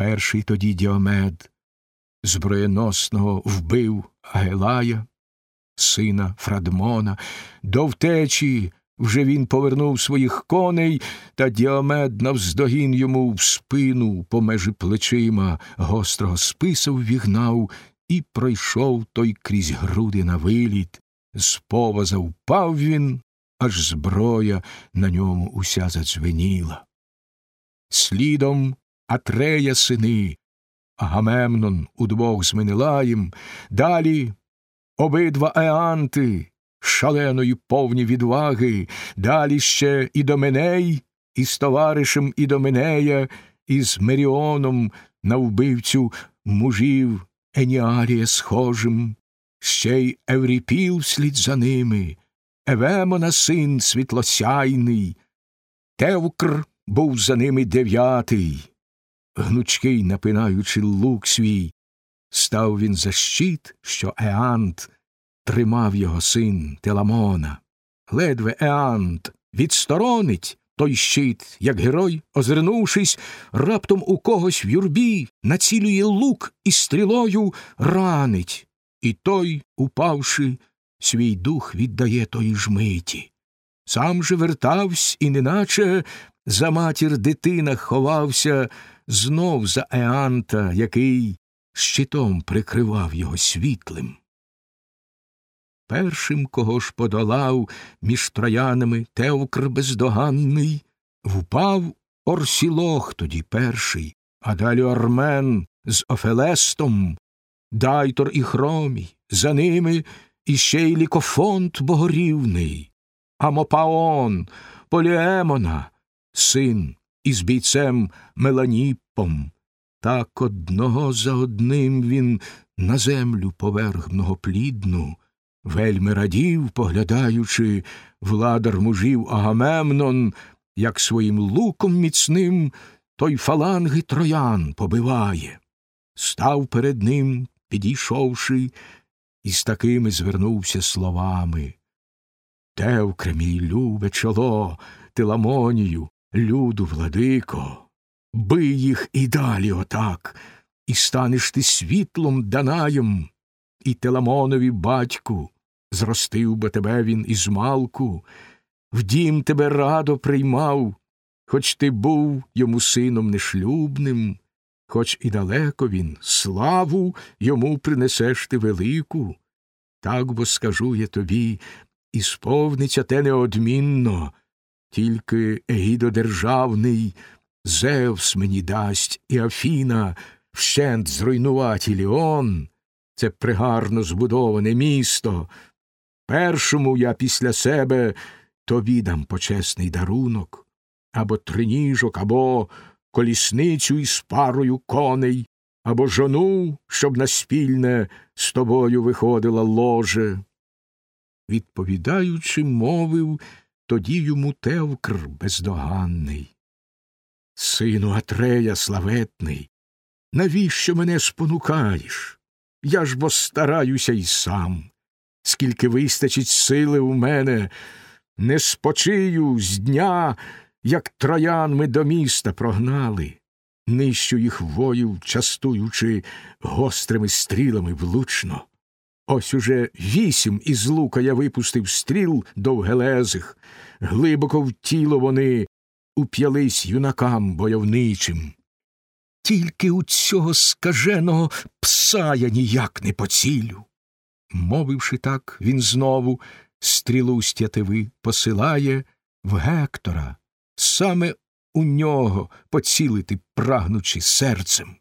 Перший тоді Діомед зброєносного вбив Агелая, сина Фрадмона, до втечі вже він повернув своїх коней, та Діомед навздогін йому в спину по межі плечима гострого списа ввігнав і пройшов той крізь груди на виліт. З поваза впав він, аж зброя на ньому уся задзвеніла. Слідом Атрея сини, Агамемнон удвох з Менелаєм, далі обидва Еанти, шаленої повні відваги, далі ще Ідоменей, із товаришем Ідоменея, із Меріоном на вбивцю мужів Еніалія схожим, ще й Евріпіл вслід за ними, Евемона син світлосяйний, Тевкр був за ними дев'ятий. Гнучкий, напинаючи лук свій, став він за щит, що Еант тримав його син Теламона. Ледве Еант відсторонить той щит, як герой, озирнувшись, раптом у когось в юрбі націлює лук і стрілою ранить, і той, упавши, свій дух віддає тої ж миті. Сам же вертавсь і неначе за матір дитина ховався знов за Еанта, який щитом прикривав його світлим. Першим, кого ж подолав між троянами Тевкр бездоганний, впав Орсілох тоді перший, а далі Ормен з Офелестом, Дайтор і Хромій, за ними іще й лікофонт богорівний, Амопаон, Поліемона, син із бійцем Меланіпом. Так одного за одним він на землю поверх многоплідну, вельми радів, поглядаючи, владар мужів Агамемнон, як своїм луком міцним той фаланги троян побиває. Став перед ним, підійшовши, і з такими звернувся словами. Тевкре, мій любе чоло, Теламонію, люду, владико, бий їх і далі отак, і станеш ти світлом Данаєм, і Теламонові батьку, зростив би тебе він із малку, в дім тебе радо приймав, хоч ти був йому сином нешлюбним, хоч і далеко він, славу йому принесеш ти велику. Так бо скажу я тобі, і сповниться те неодмінно, тільки егідодержавний Зевс мені дасть і Афіна вщент зруйнувать Іліон, це пригарно збудоване місто. Першому я після себе тобі дам почесний дарунок, або триніжок, або колісницю із парою коней, або жону, щоб на спільне з тобою виходила ложе. Відповідаючи, мовив тоді йому Тевкр бездоганний. Сину Атрея славетний, навіщо мене спонукаєш? Я ж бо стараюся й сам. Скільки вистачить сили у мене, не спочию з дня, як троян ми до міста прогнали, нищу їх воїв, частуючи гострими стрілами влучно. Ось уже вісім із лука я випустив стріл довгелезих, глибоко в тіло вони уп'ялись юнакам бойовничим. Тільки у цього скаженого пса я ніяк не поцілю. Мовивши так, він знову стрілу з тятиви посилає в Гектора, саме у нього поцілити, прагнучи серцем.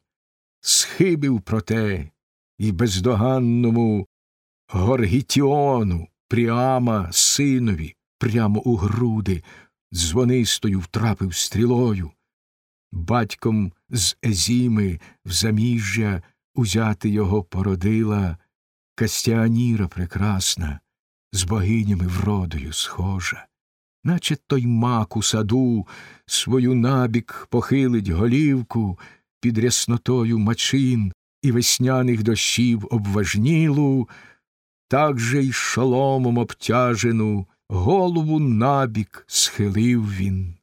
Схибив проте і бездоганному Горгітіону, Пріама синові, прямо у груди, дзвонистою втрапив стрілою. Батьком з Езіми в заміжжя узяти його породила Кастіаніра прекрасна, з богинями вродою схожа, наче той мак у саду свою набік похилить голівку під ряснотою мачин і весняних дощів обважнілу, так же й шоломом обтяжену голову набік схилив він.